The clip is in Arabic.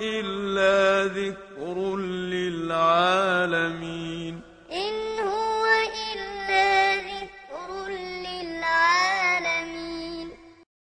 إلا ذكر للعالمين.